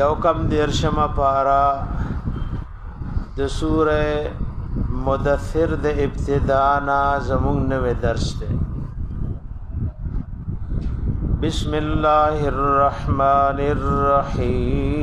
یو کم دیرشم پارا د سوره مدثر د ابتدا نا زمون نوې درس ده بسم الله الرحمن الرحیم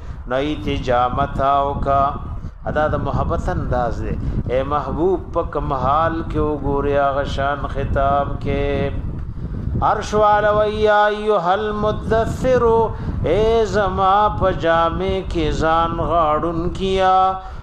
نو ایت جامت او کا ادا د محبت انداز دی اے محبوب پک محال کې وګوریا غشان خطاب کې عرش والا ویا ایه المدثر ای زما پجامه کې ځان غاړون کیا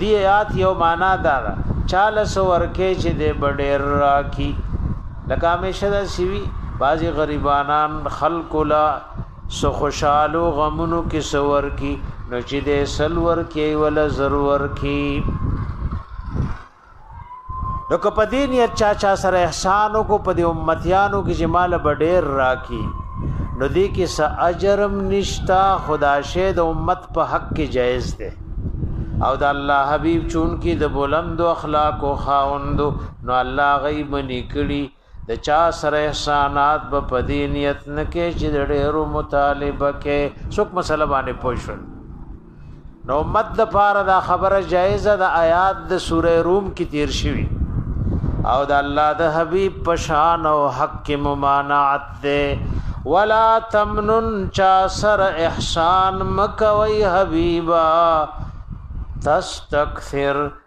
دې آیات یو معنا دا ده چاله سو ورکه چې دې بډیر راکی لکه همیشه دا سیوی بعضی غریبانان خلق لا سو خوشالو غمونو کې سور کی نو چې دې سلور کې ولا ضرور کی نو که په دې نیت چا چا سره احسان کو په دې امتیانو کې جمال بډیر راکی نو دې کې س اجرم نشتا خدا شه د امت په حق کې جایز ده او د الله حبیب چون کې د بلند اخلاق او خاوند نو الله غیب نکړي د چا سره احسانات به په دې نیت نه کې چې د ډېرو مطالبه کې څوک مسله باندې پوه شول نو مد د پاره دا خبره جایزه د آیات د سوره روم کې تیر شوی او د الله د حبیب پشان او حق کې ممانعت ده ولا تمنن چا سر احسان مکوي حبیبا تستكثر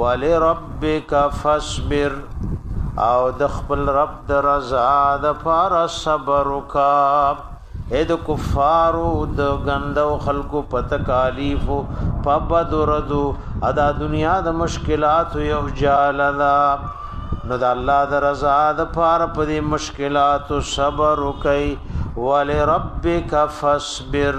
ولربک فاصبر او د خپل رب د رضا د فار صبر وکا اې د کفارو د غندو خلکو په تکالیف په بدردو ادا دنیا د مشکلات یو جالدا نو د الله د رضا د پاره په دې مشکلات صبر وکي ولربک فاصبر